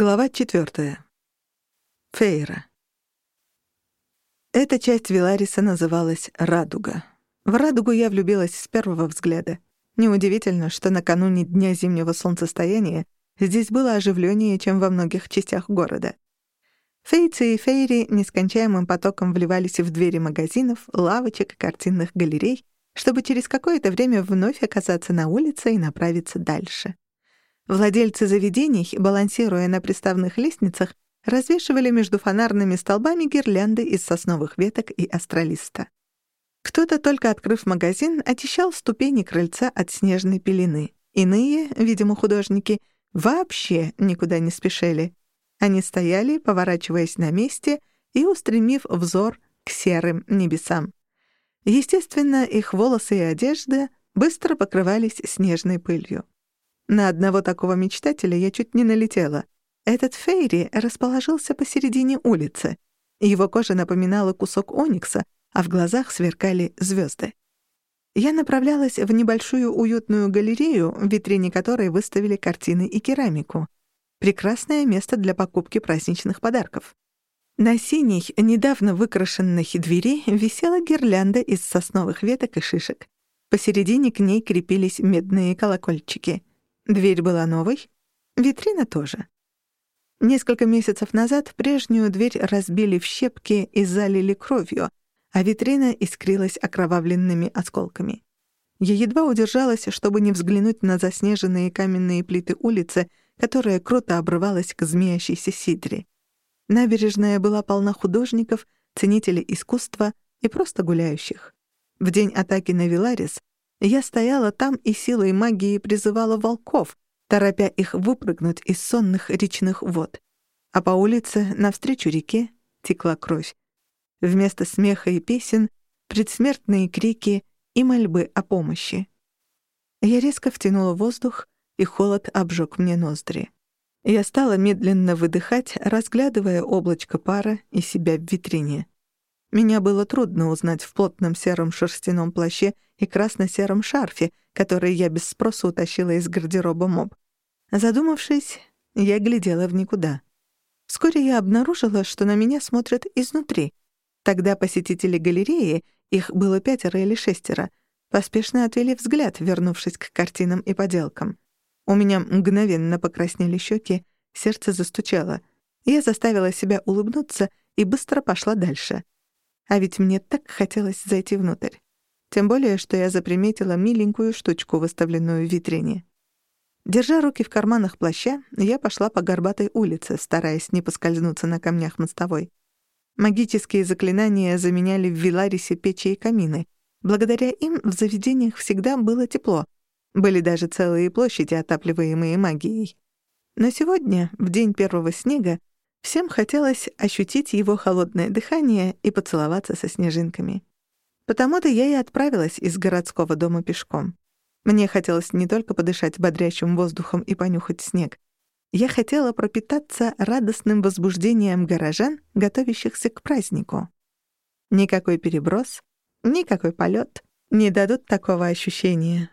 Глава четвертая. Фейра. Эта часть Вилариса называлась «Радуга». В радугу я влюбилась с первого взгляда. Неудивительно, что накануне Дня зимнего солнцестояния здесь было оживленнее, чем во многих частях города. Фейцы и фейри нескончаемым потоком вливались в двери магазинов, лавочек и картинных галерей, чтобы через какое-то время вновь оказаться на улице и направиться дальше. Владельцы заведений, балансируя на приставных лестницах, развешивали между фонарными столбами гирлянды из сосновых веток и астролиста. Кто-то, только открыв магазин, очищал ступени крыльца от снежной пелены. Иные, видимо, художники, вообще никуда не спешили. Они стояли, поворачиваясь на месте и устремив взор к серым небесам. Естественно, их волосы и одежда быстро покрывались снежной пылью. На одного такого мечтателя я чуть не налетела. Этот Фейри расположился посередине улицы. Его кожа напоминала кусок оникса, а в глазах сверкали звезды. Я направлялась в небольшую уютную галерею, в витрине которой выставили картины и керамику. Прекрасное место для покупки праздничных подарков. На синей, недавно выкрашенной двери висела гирлянда из сосновых веток и шишек. Посередине к ней крепились медные колокольчики. Дверь была новой, витрина тоже. Несколько месяцев назад прежнюю дверь разбили в щепки и залили кровью, а витрина искрилась окровавленными осколками. Я едва удержалась, чтобы не взглянуть на заснеженные каменные плиты улицы, которая круто обрывалась к змеящейся сидре. Набережная была полна художников, ценителей искусства и просто гуляющих. В день атаки на Виларис я стояла там и силой магии призывала волков, торопя их выпрыгнуть из сонных речных вод. А по улице, навстречу реке, текла кровь. Вместо смеха и песен — предсмертные крики и мольбы о помощи. Я резко втянула воздух, и холод обжег мне ноздри. Я стала медленно выдыхать, разглядывая облачко пара и себя в витрине. Меня было трудно узнать в плотном сером шерстяном плаще и красно-сером шарфе, который я без спроса утащила из гардероба моб. Задумавшись, я глядела в никуда. Вскоре я обнаружила, что на меня смотрят изнутри. Тогда посетители галереи, их было пятеро или шестеро, поспешно отвели взгляд, вернувшись к картинам и поделкам. У меня мгновенно покраснели щеки, сердце застучало. Я заставила себя улыбнуться и быстро пошла дальше — а ведь мне так хотелось зайти внутрь. Тем более, что я заприметила миленькую штучку, выставленную в витрине. Держа руки в карманах плаща, я пошла по горбатой улице, стараясь не поскользнуться на камнях мостовой. Магические заклинания заменяли в Виларисе печи и камины. Благодаря им в заведениях всегда было тепло. Были даже целые площади, отапливаемые магией. Но сегодня, в день первого снега, Всем хотелось ощутить его холодное дыхание и поцеловаться со снежинками. Потому-то я и отправилась из городского дома пешком. Мне хотелось не только подышать бодрящим воздухом и понюхать снег. Я хотела пропитаться радостным возбуждением горожан, готовящихся к празднику. Никакой переброс, никакой полет не дадут такого ощущения.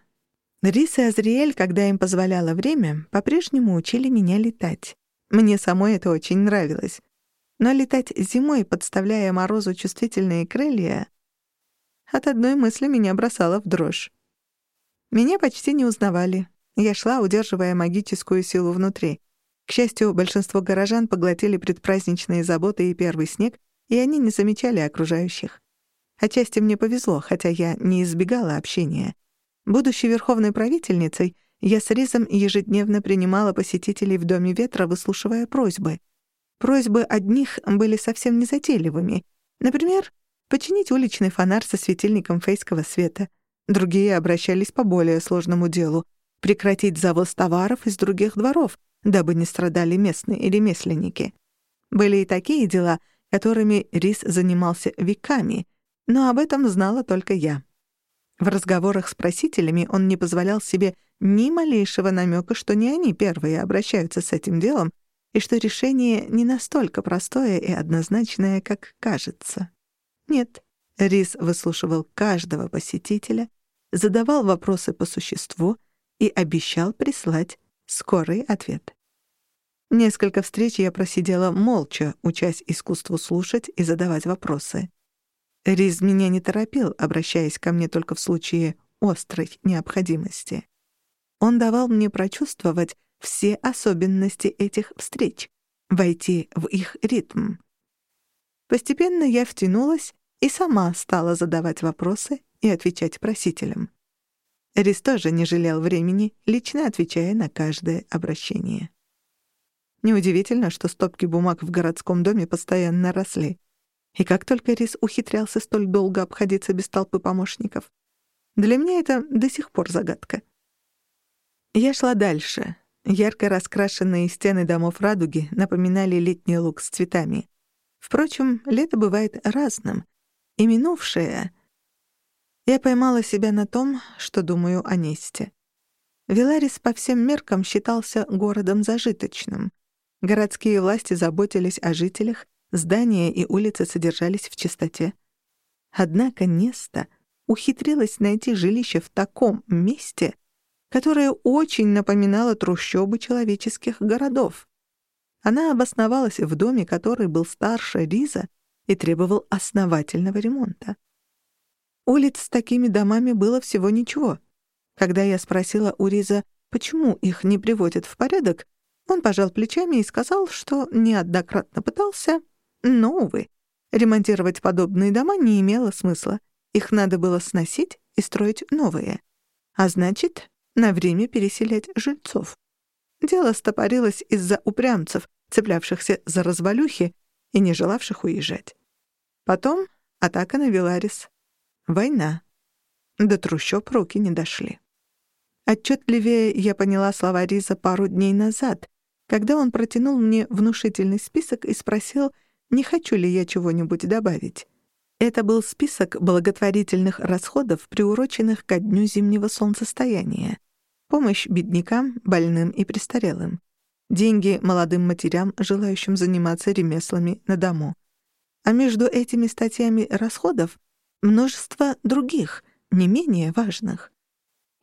Рис и Азриэль, когда им позволяло время, по-прежнему учили меня летать. Мне самой это очень нравилось. Но летать зимой, подставляя морозу чувствительные крылья, от одной мысли меня бросало в дрожь. Меня почти не узнавали. Я шла, удерживая магическую силу внутри. К счастью, большинство горожан поглотили предпраздничные заботы и первый снег, и они не замечали окружающих. Отчасти мне повезло, хотя я не избегала общения. Будучи верховной правительницей, я с Ризом ежедневно принимала посетителей в Доме ветра, выслушивая просьбы. Просьбы одних были совсем незатейливыми. Например, починить уличный фонарь со светильником фейского света. Другие обращались по более сложному делу — прекратить завоз товаров из других дворов, дабы не страдали местные ремесленники. Были и такие дела, которыми Рис занимался веками, но об этом знала только я. В разговорах с просителями он не позволял себе ни малейшего намека, что не они первые обращаются с этим делом, и что решение не настолько простое и однозначное, как кажется. Нет, Рис выслушивал каждого посетителя, задавал вопросы по существу и обещал прислать скорый ответ. Несколько встреч я просидела молча, учась искусству слушать и задавать вопросы. Риз меня не торопил, обращаясь ко мне только в случае острой необходимости. Он давал мне прочувствовать все особенности этих встреч, войти в их ритм. Постепенно я втянулась и сама стала задавать вопросы и отвечать просителям. Рис тоже не жалел времени, лично отвечая на каждое обращение. Неудивительно, что стопки бумаг в городском доме постоянно росли. И как только Рис ухитрялся столь долго обходиться без толпы помощников. Для меня это до сих пор загадка. Я шла дальше. Ярко раскрашенные стены домов радуги напоминали летний луг с цветами. Впрочем, лето бывает разным. И минувшее... Я поймала себя на том, что думаю о Несте. Веларис по всем меркам считался городом зажиточным. Городские власти заботились о жителях, здания и улицы содержались в чистоте. Однако Неста ухитрилась найти жилище в таком месте, которое очень напоминало трущобы человеческих городов. Она обосновалась в доме, который был старше Риза и требовал основательного ремонта. Улиц с такими домами было всего ничего. Когда я спросила у Риза, почему их не приводят в порядок, он пожал плечами и сказал, что неоднократно пытался, но, увы, ремонтировать подобные дома не имело смысла. Их надо было сносить и строить новые. А значит, на время переселять жильцов. Дело стопорилось из-за упрямцев, цеплявшихся за развалюхи и не желавших уезжать. Потом атака на Виларис. Война. До трущоб руки не дошли. Отчетливее я поняла слова Риза пару дней назад, когда он протянул мне внушительный список и спросил, не хочу ли я чего-нибудь добавить. Это был список благотворительных расходов, приуроченных ко дню зимнего солнцестояния. Помощь беднякам, больным и престарелым. Деньги молодым матерям, желающим заниматься ремеслами на дому. А между этими статьями расходов множество других, не менее важных.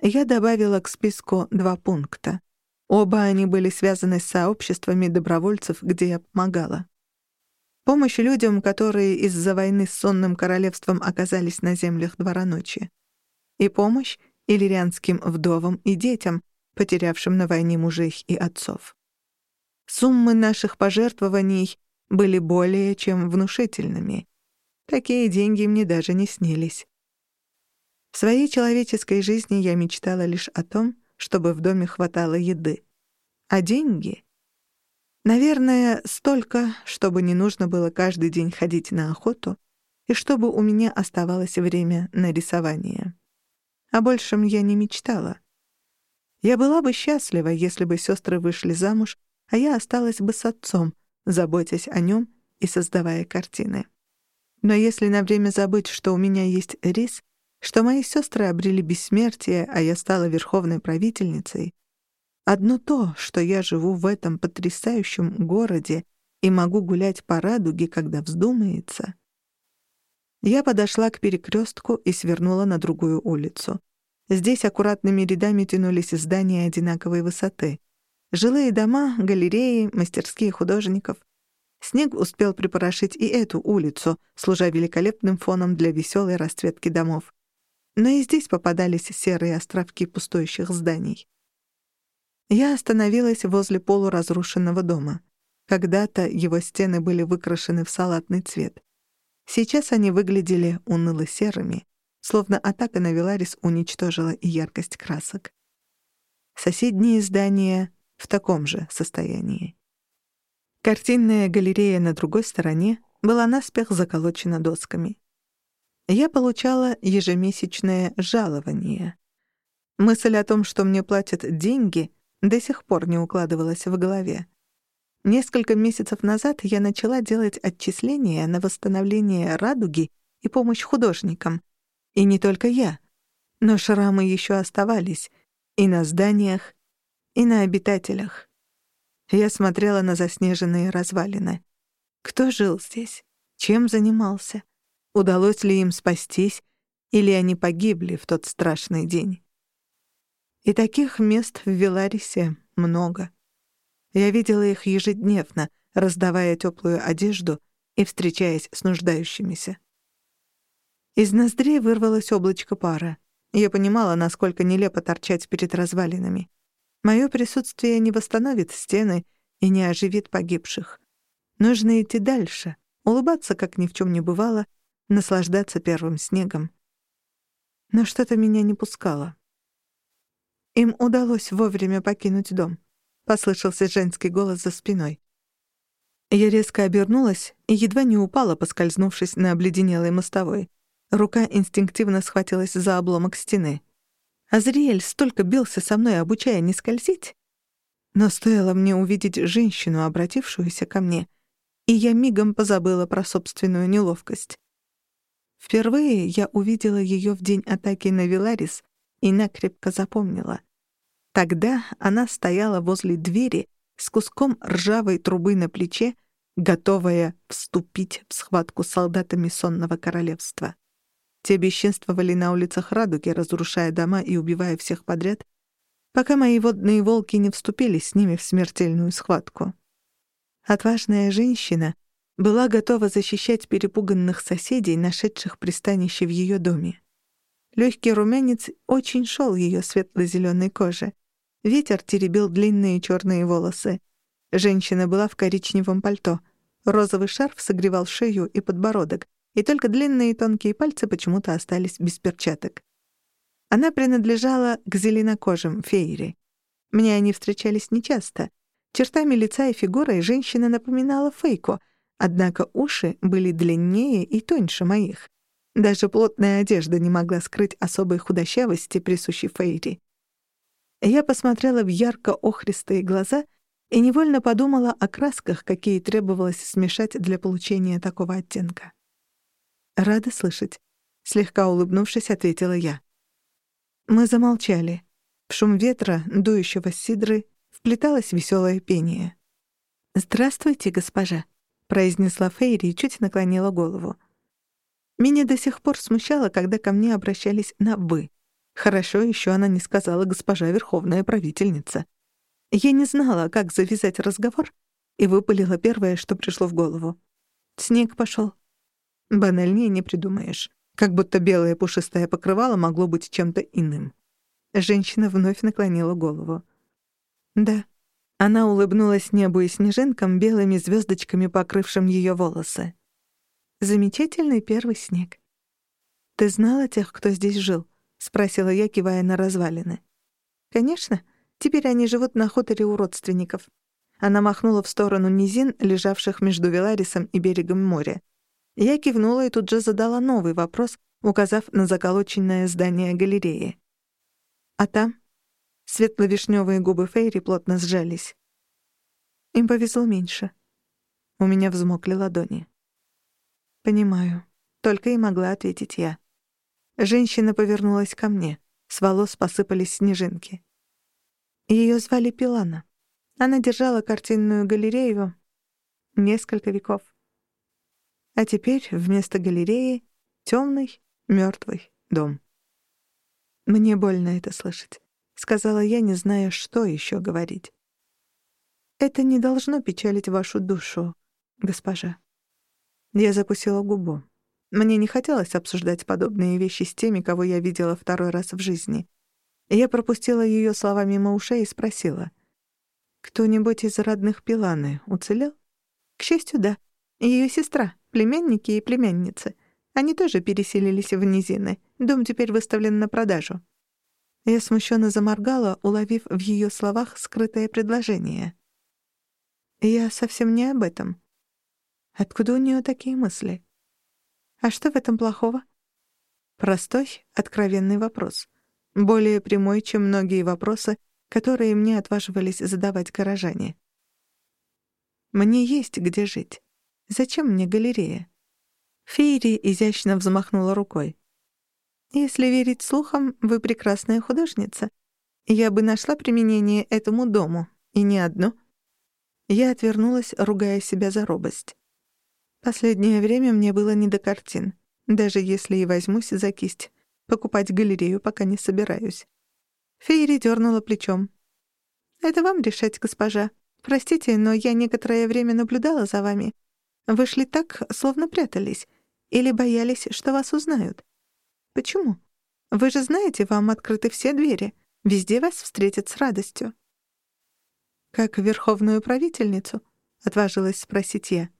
Я добавила к списку два пункта. Оба они были связаны с сообществами добровольцев, где я помогала. Помощь людям, которые из-за войны с сонным королевством оказались на землях Двора Ночи. И помощь иллирианским вдовам и детям, потерявшим на войне мужей и отцов. Суммы наших пожертвований были более чем внушительными. Такие деньги мне даже не снились. В своей человеческой жизни я мечтала лишь о том, чтобы в доме хватало еды. А деньги? Наверное, столько, чтобы не нужно было каждый день ходить на охоту и чтобы у меня оставалось время на рисование. О большем я не мечтала. Я была бы счастлива, если бы сестры вышли замуж, а я осталась бы с отцом, заботясь о нем и создавая картины. Но если на время забыть, что у меня есть рис, что мои сестры обрели бессмертие, а я стала верховной правительницей. Одно то, что я живу в этом потрясающем городе и могу гулять по радуге, когда вздумается. Я подошла к перекрестку и свернула на другую улицу. Здесь аккуратными рядами тянулись здания одинаковой высоты. Жилые дома, галереи, мастерские художников. Снег успел припорошить и эту улицу, служа великолепным фоном для веселой расцветки домов но и здесь попадались серые островки пустующих зданий. Я остановилась возле полуразрушенного дома. Когда-то его стены были выкрашены в салатный цвет. Сейчас они выглядели уныло-серыми, словно атака на Веларис уничтожила и яркость красок. Соседние здания в таком же состоянии. Картинная галерея на другой стороне была наспех заколочена досками я получала ежемесячное жалование. Мысль о том, что мне платят деньги, до сих пор не укладывалась в голове. Несколько месяцев назад я начала делать отчисления на восстановление радуги и помощь художникам. И не только я. Но шрамы еще оставались и на зданиях, и на обитателях. Я смотрела на заснеженные развалины. Кто жил здесь? Чем занимался? Удалось ли им спастись, или они погибли в тот страшный день? И таких мест в Веларисе много. Я видела их ежедневно, раздавая теплую одежду и встречаясь с нуждающимися. Из ноздрей вырвалось облачко пара. Я понимала, насколько нелепо торчать перед развалинами. Моё присутствие не восстановит стены и не оживит погибших. Нужно идти дальше, улыбаться, как ни в чём не бывало, наслаждаться первым снегом. Но что-то меня не пускало. Им удалось вовремя покинуть дом. Послышался женский голос за спиной. Я резко обернулась и едва не упала, поскользнувшись на обледенелой мостовой. Рука инстинктивно схватилась за обломок стены. Азриэль столько бился со мной, обучая не скользить. Но стоило мне увидеть женщину, обратившуюся ко мне, и я мигом позабыла про собственную неловкость. Впервые я увидела ее в день атаки на Виларис и накрепко запомнила. Тогда она стояла возле двери с куском ржавой трубы на плече, готовая вступить в схватку с солдатами сонного королевства. Те бесчинствовали на улицах Радуги, разрушая дома и убивая всех подряд, пока мои водные волки не вступили с ними в смертельную схватку. Отважная женщина была готова защищать перепуганных соседей, нашедших пристанище в ее доме. Легкий румянец очень шел ее светло-зеленой коже. Ветер теребил длинные черные волосы. Женщина была в коричневом пальто. Розовый шарф согревал шею и подбородок, и только длинные тонкие пальцы почему-то остались без перчаток. Она принадлежала к зеленокожим фейри. Мне они встречались нечасто. Чертами лица и фигурой женщина напоминала фейку, однако уши были длиннее и тоньше моих. Даже плотная одежда не могла скрыть особой худощавости, присущей фейри. Я посмотрела в ярко-охристые глаза и невольно подумала о красках, какие требовалось смешать для получения такого оттенка. «Рада слышать», — слегка улыбнувшись, ответила я. Мы замолчали. В шум ветра, дующего с сидры, вплеталось веселое пение. «Здравствуйте, госпожа», — произнесла Фейри и чуть наклонила голову. Меня до сих пор смущало, когда ко мне обращались на «вы». Хорошо еще она не сказала «госпожа Верховная правительница». Я не знала, как завязать разговор, и выпалила первое, что пришло в голову. Снег пошел. Банальнее не придумаешь. Как будто белое пушистое покрывало могло быть чем-то иным. Женщина вновь наклонила голову. «Да». Она улыбнулась небу и снежинкам, белыми звездочками, покрывшим ее волосы. «Замечательный первый снег». «Ты знала тех, кто здесь жил?» — спросила я, кивая на развалины. «Конечно. Теперь они живут на хуторе у родственников». Она махнула в сторону низин, лежавших между Веларисом и берегом моря. Я кивнула и тут же задала новый вопрос, указав на заколоченное здание галереи. А там? Светло-вишнёвые губы Фейри плотно сжались. Им повезло меньше. У меня взмокли ладони. «Понимаю», — только и могла ответить я. Женщина повернулась ко мне. С волос посыпались снежинки. Ее звали Пилана. Она держала картинную галерею несколько веков. А теперь вместо галереи — темный, мертвый дом. «Мне больно это слышать», — сказала я, не зная, что еще говорить. «Это не должно печалить вашу душу, госпожа». Я закусила губу. Мне не хотелось обсуждать подобные вещи с теми, кого я видела второй раз в жизни. Я пропустила ее слова мимо ушей и спросила. «Кто-нибудь из родных Пиланы уцелел?» «К счастью, да. Ее сестра, племянники и племянницы. Они тоже переселились в низины. Дом теперь выставлен на продажу». Я смущенно заморгала, уловив в ее словах скрытое предложение. «Я совсем не об этом. Откуда у нее такие мысли? А что в этом плохого?» Простой, откровенный вопрос. Более прямой, чем многие вопросы, которые мне отваживались задавать горожане. Мне есть где жить. Зачем мне галерея? Фейри изящно взмахнула рукой. Если верить слухам, вы прекрасная художница. Я бы нашла применение этому дому, и не одно. Я отвернулась, ругая себя за робость. Последнее время мне было не до картин, даже если и возьмусь за кисть. Покупать галерею пока не собираюсь. Фейри дернула плечом. «Это вам решать, госпожа. «Простите, но я некоторое время наблюдала за вами. Вы шли так, словно прятались. Или боялись, что вас узнают. Почему? Вы же знаете, вам открыты все двери. Везде вас встретят с радостью». «Как верховную правительницу?» — отважилась спросить я.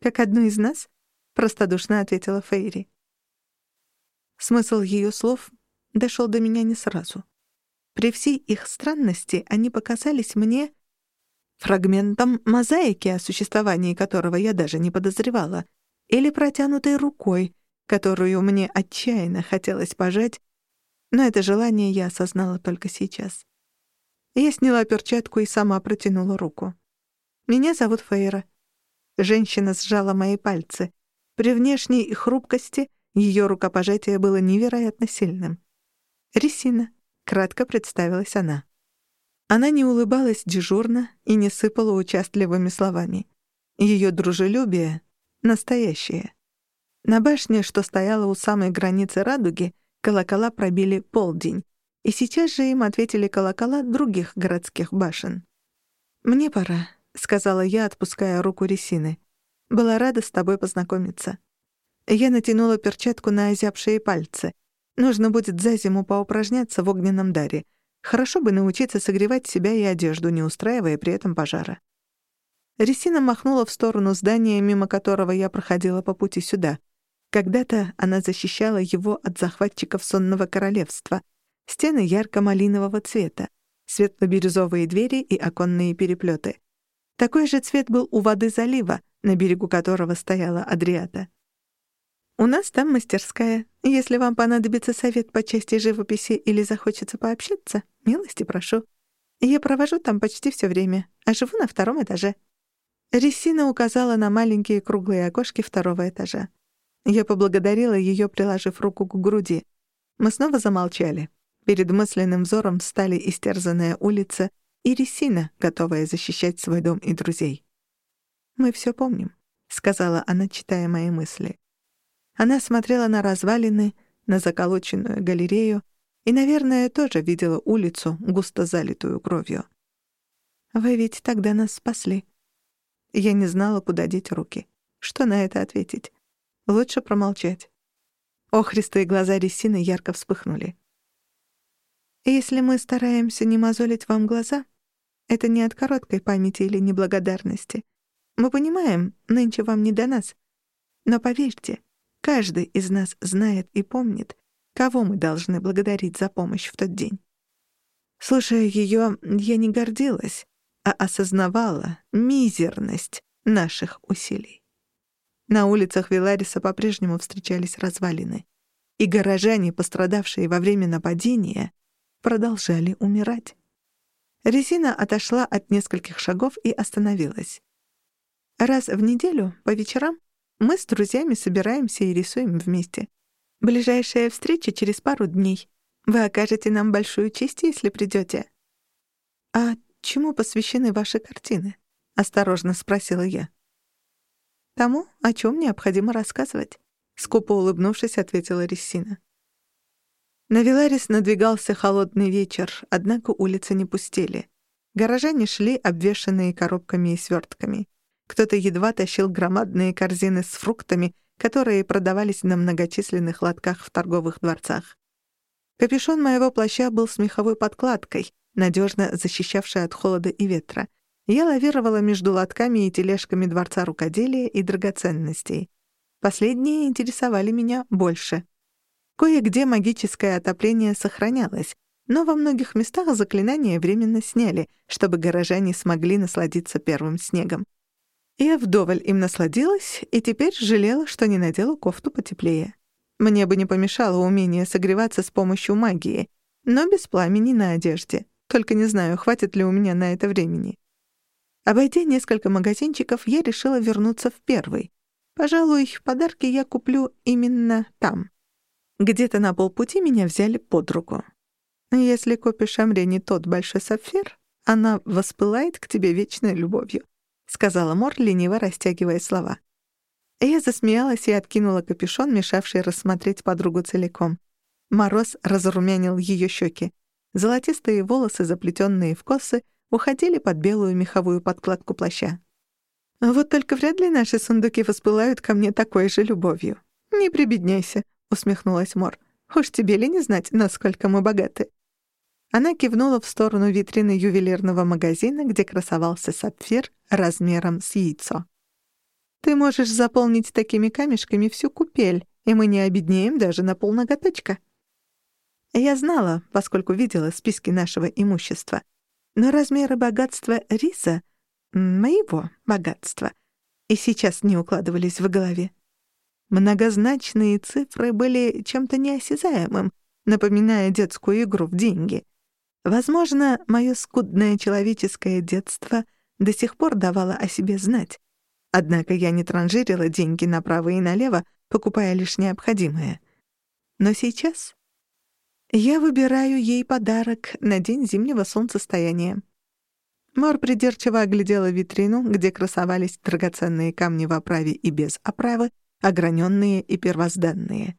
«Как одну из нас?» — простодушно ответила Фейри. Смысл ее слов дошел до меня не сразу. При всей их странности они показались мне фрагментом мозаики, о существовании которого я даже не подозревала, или протянутой рукой, которую мне отчаянно хотелось пожать, но это желание я осознала только сейчас. Я сняла перчатку и сама протянула руку. «Меня зовут Фейра». Женщина сжала мои пальцы. При внешней хрупкости ее рукопожатие было невероятно сильным. «Ресина», — кратко представилась она. Она не улыбалась дежурно и не сыпала участливыми словами. Ее дружелюбие — настоящее. На башне, что стояла у самой границы радуги, колокола пробили полдень, и сейчас же им ответили колокола других городских башен. «Мне пора», — сказала я, отпуская руку Ресины. «Была рада с тобой познакомиться». Я натянула перчатку на озябшие пальцы. Нужно будет за зиму поупражняться в огненном даре. Хорошо бы научиться согревать себя и одежду, не устраивая при этом пожара. Ресина махнула в сторону здания, мимо которого я проходила по пути сюда. Когда-то она защищала его от захватчиков сонного королевства. Стены ярко-малинового цвета, светло-бирюзовые двери и оконные переплеты. Такой же цвет был у воды залива, на берегу которого стояла Адриата. У нас там мастерская. Если вам понадобится совет по части живописи или захочется пообщаться, милости прошу. Я провожу там почти все время, а живу на втором этаже». Ресина указала на маленькие круглые окошки второго этажа. Я поблагодарила ее, приложив руку к груди. Мы снова замолчали. Перед мысленным взором стали истерзанная улица и Ресина, готовая защищать свой дом и друзей. «Мы все помним», — сказала она, читая мои мысли. Она смотрела на развалины, на заколоченную галерею и, наверное, тоже видела улицу, густо залитую кровью. «Вы ведь тогда нас спасли». Я не знала, куда деть руки. Что на это ответить? Лучше промолчать. Охристые глаза Ресины ярко вспыхнули. «Если мы стараемся не мозолить вам глаза, это не от короткой памяти или неблагодарности. Мы понимаем, нынче вам не до нас. Но поверьте, Каждый из нас знает и помнит, кого мы должны благодарить за помощь в тот день. Слушая ее, я не гордилась, а осознавала мизерность наших усилий. На улицах Вилариса по-прежнему встречались развалины, и горожане, пострадавшие во время нападения, продолжали умирать. Резина отошла от нескольких шагов и остановилась. Раз в неделю, по вечерам, мы с друзьями собираемся и рисуем вместе. Ближайшая встреча через пару дней. Вы окажете нам большую честь, если придете. «А чему посвящены ваши картины?» — осторожно спросила я. «Тому, о чем необходимо рассказывать», — скупо улыбнувшись, ответила Рессина. На Виларис надвигался холодный вечер, однако улицы не пустели. Горожане шли, обвешанные коробками и свертками. Кто-то едва тащил громадные корзины с фруктами, которые продавались на многочисленных лотках в торговых дворцах. Капюшон моего плаща был с меховой подкладкой, надежно защищавшей от холода и ветра. Я лавировала между лотками и тележками дворца рукоделия и драгоценностей. Последние интересовали меня больше. Кое-где магическое отопление сохранялось, но во многих местах заклинания временно сняли, чтобы горожане смогли насладиться первым снегом. Я вдоволь им насладилась и теперь жалела, что не надела кофту потеплее. Мне бы не помешало умение согреваться с помощью магии, но без пламени на одежде. Только не знаю, хватит ли у меня на это времени. Обойдя несколько магазинчиков, я решила вернуться в первый. Пожалуй, подарки я куплю именно там. Где-то на полпути меня взяли под руку. Если купишь Амре не тот большой сапфир, она воспылает к тебе вечной любовью. — сказала Мор, лениво растягивая слова. Я засмеялась и откинула капюшон, мешавший рассмотреть подругу целиком. Мороз разрумянил ее щеки. Золотистые волосы, заплетенные в косы, уходили под белую меховую подкладку плаща. «Вот только вряд ли наши сундуки воспылают ко мне такой же любовью. Не прибедняйся», — усмехнулась Мор. «Уж тебе ли не знать, насколько мы богаты?» Она кивнула в сторону витрины ювелирного магазина, где красовался сапфир размером с яйцо. «Ты можешь заполнить такими камешками всю купель, и мы не обеднеем даже на полноготочка». Я знала, поскольку видела списки нашего имущества. Но размеры богатства Риса, моего богатства, и сейчас не укладывались в голове. Многозначные цифры были чем-то неосязаемым, напоминая детскую игру в деньги. Возможно, мое скудное человеческое детство до сих пор давало о себе знать. Однако я не транжирила деньги направо и налево, покупая лишь необходимое. Но сейчас я выбираю ей подарок на день зимнего солнцестояния. Мор придирчиво оглядела витрину, где красовались драгоценные камни в оправе и без оправы, ограненные и первозданные.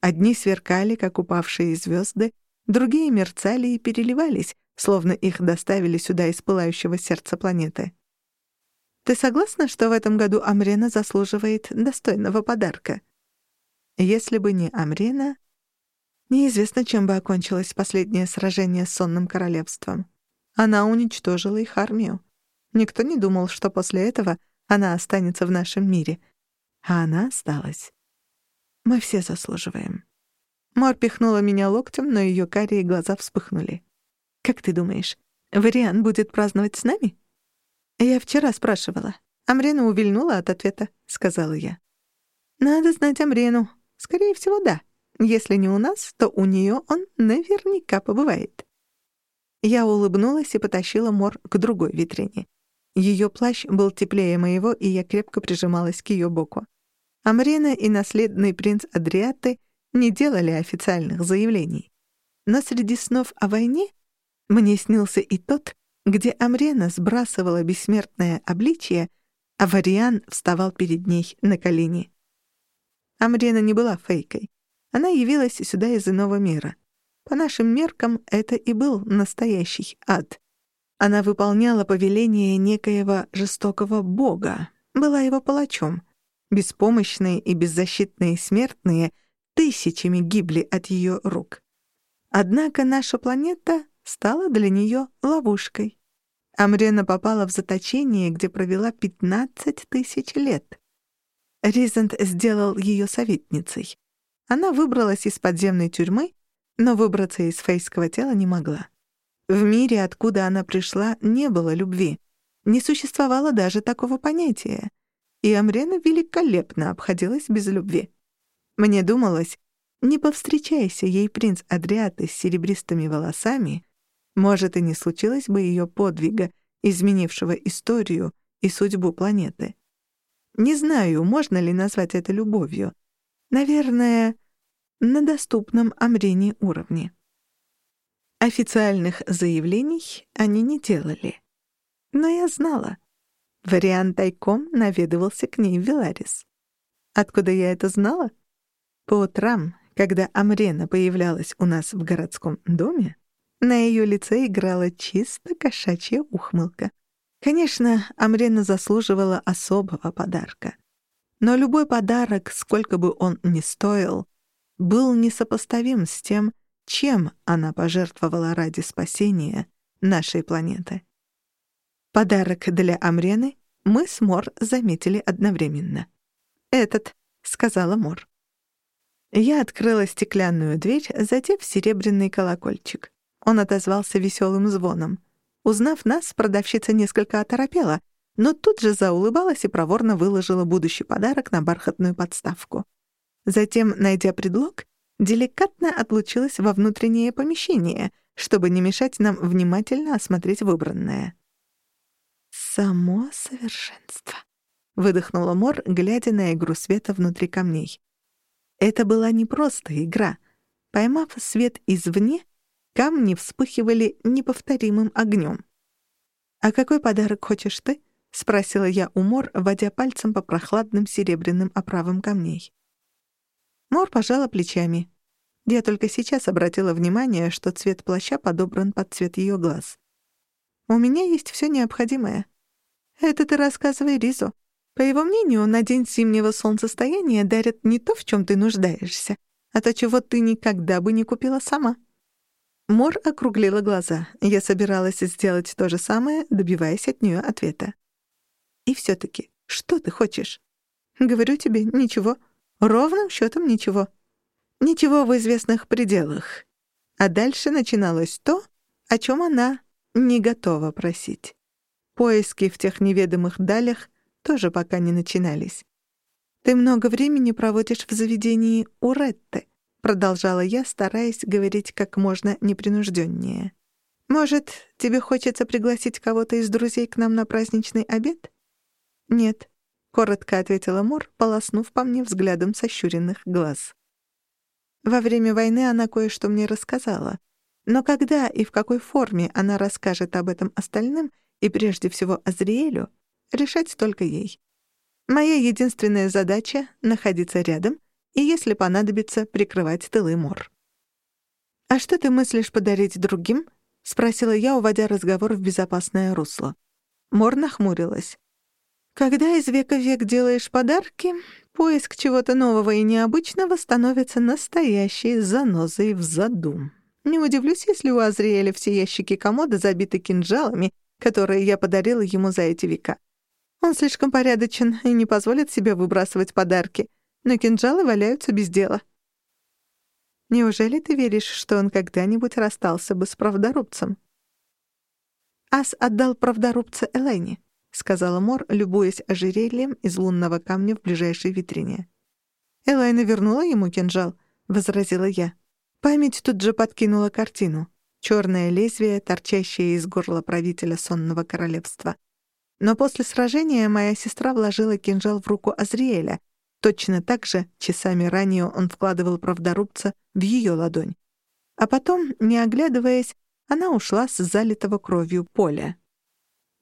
Одни сверкали, как упавшие звезды, другие мерцали и переливались, словно их доставили сюда из пылающего сердца планеты. «Ты согласна, что в этом году Амрена заслуживает достойного подарка?» Если бы не Амрена, Неизвестно, чем бы окончилось последнее сражение с Сонным Королевством. Она уничтожила их армию. Никто не думал, что после этого она останется в нашем мире. А она осталась. Мы все заслуживаем. Мор пихнула меня локтем, но ее карие глаза вспыхнули. «Как ты думаешь, Вариан будет праздновать с нами?» «Я вчера спрашивала. Амрена увильнула от ответа», — сказала я. «Надо знать Амрену. Скорее всего, да. Если не у нас, то у нее он наверняка побывает. Я улыбнулась и потащила Мор к другой витрине. Ее плащ был теплее моего, и я крепко прижималась к ее боку. Амрина и наследный принц Адриаты не делали официальных заявлений. Но среди снов о войне мне снился и тот, где Амрена сбрасывала бессмертное обличие, а Вариан вставал перед ней на колени. Амрена не была фейкой. Она явилась сюда из иного мира. По нашим меркам, это и был настоящий ад. Она выполняла повеление некоего жестокого бога, была его палачом. Беспомощные и беззащитные смертные тысячами гибли от ее рук. Однако наша планета стала для нее ловушкой. Амрена попала в заточение, где провела 15 тысяч лет. Ризент сделал ее советницей. Она выбралась из подземной тюрьмы, но выбраться из фейского тела не могла. В мире, откуда она пришла, не было любви. Не существовало даже такого понятия. И Амрена великолепно обходилась без любви. Мне думалось, не повстречайся ей принц Адриаты с серебристыми волосами, может, и не случилось бы ее подвига, изменившего историю и судьбу планеты. Не знаю, можно ли назвать это любовью. Наверное, на доступном Амрене уровне. Официальных заявлений они не делали. Но я знала. Вариант тайком наведывался к ней в Виларис. Откуда я это знала? По утрам, когда Амрена появлялась у нас в городском доме, на ее лице играла чисто кошачья ухмылка. Конечно, Амрена заслуживала особого подарка. Но любой подарок, сколько бы он ни стоил, был несопоставим с тем, чем она пожертвовала ради спасения нашей планеты. Подарок для Амрены мы с Мор заметили одновременно. «Этот», — сказала Мор. Я открыла стеклянную дверь, задев серебряный колокольчик. Он отозвался веселым звоном. Узнав нас, продавщица несколько оторопела, но тут же заулыбалась и проворно выложила будущий подарок на бархатную подставку. Затем, найдя предлог, деликатно отлучилась во внутреннее помещение, чтобы не мешать нам внимательно осмотреть выбранное. «Само совершенство», — выдохнула Мор, глядя на игру света внутри камней. Это была не просто игра. Поймав свет извне, камни вспыхивали неповторимым огнем. «А какой подарок хочешь ты?» — спросила я у Мор, водя пальцем по прохладным серебряным оправам камней. Мор пожала плечами. Я только сейчас обратила внимание, что цвет плаща подобран под цвет ее глаз. У меня есть все необходимое. Это ты рассказывай Ризу. По его мнению, на день зимнего солнцестояния дарят не то, в чем ты нуждаешься, а то, чего ты никогда бы не купила сама. Мор округлила глаза. Я собиралась сделать то же самое, добиваясь от нее ответа. И все таки что ты хочешь? Говорю тебе, ничего. Ровным счетом ничего. Ничего в известных пределах. А дальше начиналось то, о чем она не готова просить. Поиски в тех неведомых далях тоже пока не начинались. «Ты много времени проводишь в заведении у Ретты», — продолжала я, стараясь говорить как можно непринужденнее. «Может, тебе хочется пригласить кого-то из друзей к нам на праздничный обед?» «Нет», — коротко ответила Мор, полоснув по мне взглядом сощуренных глаз. Во время войны она кое-что мне рассказала. Но когда и в какой форме она расскажет об этом остальным, и прежде всего Азриэлю, решать только ей. Моя единственная задача — находиться рядом и, если понадобится, прикрывать тылы Мор. «А что ты мыслишь подарить другим?» — спросила я, уводя разговор в безопасное русло. Мор нахмурилась. «Когда из века в век делаешь подарки, поиск чего-то нового и необычного становится настоящей занозой в заду. Не удивлюсь, если у Азриэля все ящики комода забиты кинжалами которые я подарила ему за эти века. Он слишком порядочен и не позволит себе выбрасывать подарки, но кинжалы валяются без дела. Неужели ты веришь, что он когда-нибудь расстался бы с правдорубцем? Ас отдал правдорубца Элайне, сказала Мор, любуясь ожерельем из лунного камня в ближайшей витрине. Элайна вернула ему кинжал, возразила я. Память тут же подкинула картину черное лезвие, торчащее из горла правителя сонного королевства. Но после сражения моя сестра вложила кинжал в руку Азриэля. Точно так же часами ранее он вкладывал правдорубца в ее ладонь. А потом, не оглядываясь, она ушла с залитого кровью поля.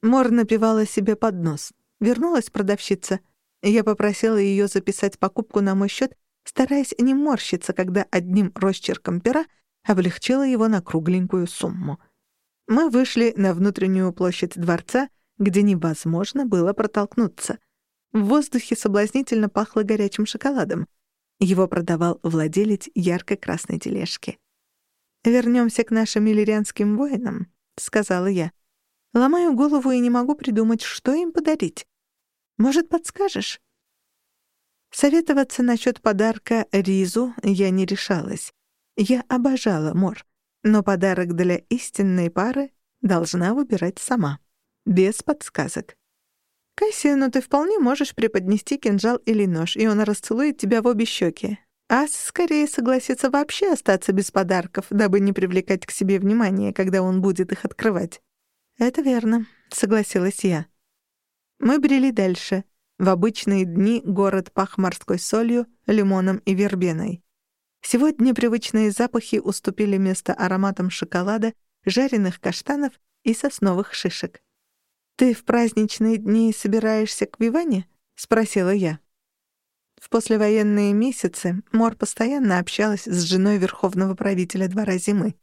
Мор напивала себе под нос. Вернулась продавщица. Я попросила ее записать покупку на мой счет, стараясь не морщиться, когда одним росчерком пера облегчила его на кругленькую сумму. Мы вышли на внутреннюю площадь дворца, где невозможно было протолкнуться. В воздухе соблазнительно пахло горячим шоколадом. Его продавал владелец ярко-красной тележки. «Вернёмся к нашим иллирианским воинам», — сказала я. «Ломаю голову и не могу придумать, что им подарить. Может, подскажешь?» Советоваться насчёт подарка Ризу я не решалась. Я обожала Мор, но подарок для истинной пары должна выбирать сама, без подсказок. «Кассия, ты вполне можешь преподнести кинжал или нож, и он расцелует тебя в обе щеки. Ас скорее согласится вообще остаться без подарков, дабы не привлекать к себе внимание, когда он будет их открывать». «Это верно», — согласилась я. Мы брели дальше. В обычные дни город пах морской солью, лимоном и вербеной. Сегодня привычные запахи уступили место ароматам шоколада, жареных каштанов и сосновых шишек. «Ты в праздничные дни собираешься к Виване?» — спросила я. В послевоенные месяцы Мор постоянно общалась с женой верховного правителя двора зимы.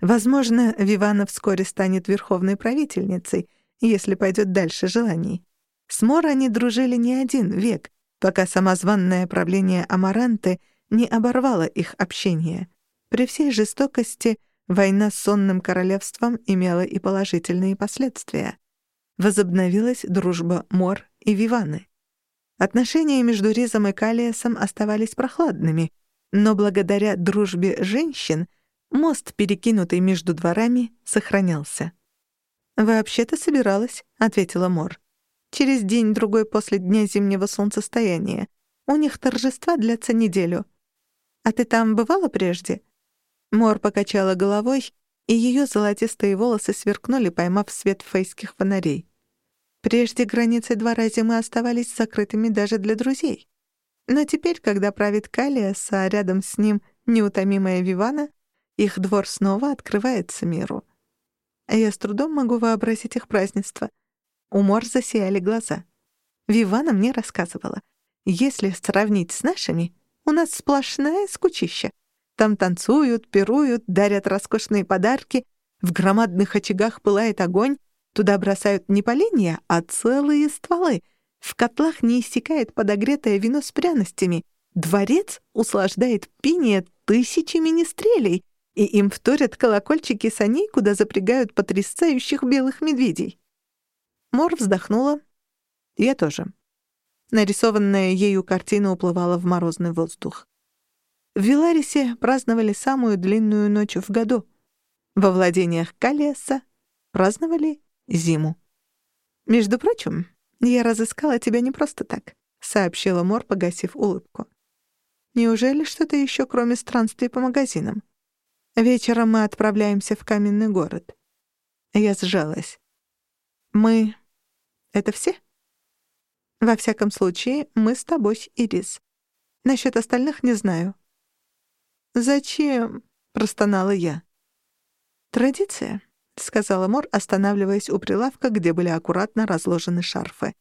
Возможно, Вивана вскоре станет верховной правительницей, если пойдет дальше желаний. С Мор они дружили не один век, пока самозванное правление Амаранты — не оборвало их общение. При всей жестокости война с сонным королевством имела и положительные последствия. Возобновилась дружба Мор и Виваны. Отношения между Ризом и Калиесом оставались прохладными, но благодаря дружбе женщин мост, перекинутый между дворами, сохранялся. «Вообще-то собиралась», — ответила Мор. «Через день-другой после дня зимнего солнцестояния. У них торжества длятся неделю. «А ты там бывала прежде?» Мор покачала головой, и ее золотистые волосы сверкнули, поймав свет фейских фонарей. Прежде границы двора зимы оставались закрытыми даже для друзей. Но теперь, когда правит Калиас, а рядом с ним неутомимая Вивана, их двор снова открывается миру. Я с трудом могу вообразить их празднество. У Мор засияли глаза. Вивана мне рассказывала. Если сравнить с нашими, у нас сплошная скучища. Там танцуют, пируют, дарят роскошные подарки, в громадных очагах пылает огонь, Туда бросают не поленья, а целые стволы. В котлах не иссякает подогретое вино с пряностями. Дворец услаждает пение тысячи министрелей, и им вторят колокольчики саней, куда запрягают потрясающих белых медведей. Мор вздохнула. Я тоже. Нарисованная ею картина уплывала в морозный воздух. В Виларисе праздновали самую длинную ночь в году. Во владениях Калиеса праздновали зиму. «Между прочим, я разыскала тебя не просто так», — сообщила Мор, погасив улыбку. «Неужели что-то еще, кроме странствий по магазинам? Вечером мы отправляемся в каменный город». Я сжалась. «Мы это все? Во всяком случае, мы с тобой, Ирис. Насчет остальных не знаю. «Зачем?» — простонала я. «Традиция», — сказала Мор, останавливаясь у прилавка, где были аккуратно разложены шарфы.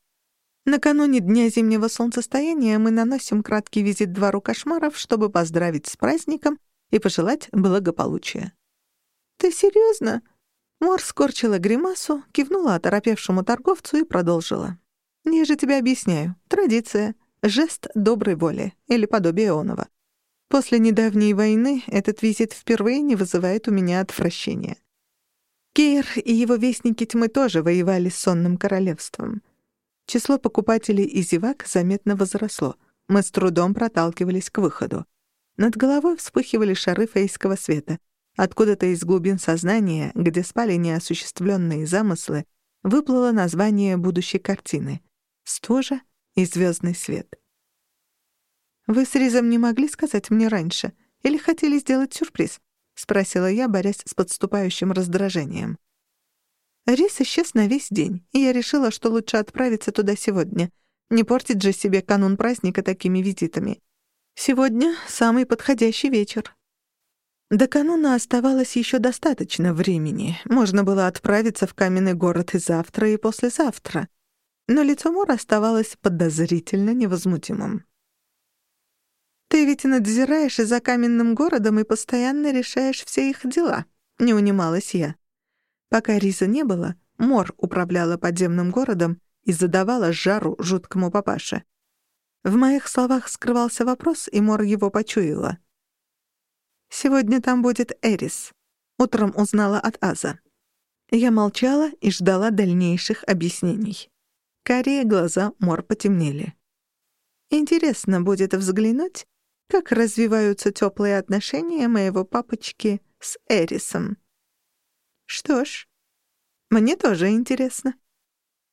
«Накануне Дня Зимнего Солнцестояния мы наносим краткий визит Двору Кошмаров, чтобы поздравить с праздником и пожелать благополучия». «Ты серьезно? Мор скорчила гримасу, кивнула оторопевшему торговцу и продолжила. «Я же тебе объясняю. Традиция. Жест доброй воли. Или подобие оного. После недавней войны этот визит впервые не вызывает у меня отвращения. Кейр и его вестники тьмы тоже воевали с сонным королевством. Число покупателей и зевак заметно возросло. Мы с трудом проталкивались к выходу. Над головой вспыхивали шары фейского света — Откуда-то из глубин сознания, где спали неосуществленные замыслы, выплыло название будущей картины — «Стужа и звездный свет». «Вы с Ризом не могли сказать мне раньше? Или хотели сделать сюрприз?» — спросила я, борясь с подступающим раздражением. Рис исчез на весь день, и я решила, что лучше отправиться туда сегодня. Не портить же себе канун праздника такими визитами. Сегодня самый подходящий вечер. До кануна оставалось еще достаточно времени. Можно было отправиться в каменный город и завтра, и послезавтра. Но лицо Мора оставалось подозрительно невозмутимым. «Ты ведь надзираешь за каменным городом и постоянно решаешь все их дела», — не унималась я. Пока Риза не было, Мор управляла подземным городом и задавала жару жуткому папаше. В моих словах скрывался вопрос, и Мор его почуяла — Сегодня там будет Эрис. Утром узнала от Аза. Я молчала и ждала дальнейших объяснений. Карие глаза Мор потемнели. Интересно будет взглянуть, как развиваются теплые отношения моего папочки с Эрисом. Что ж, мне тоже интересно.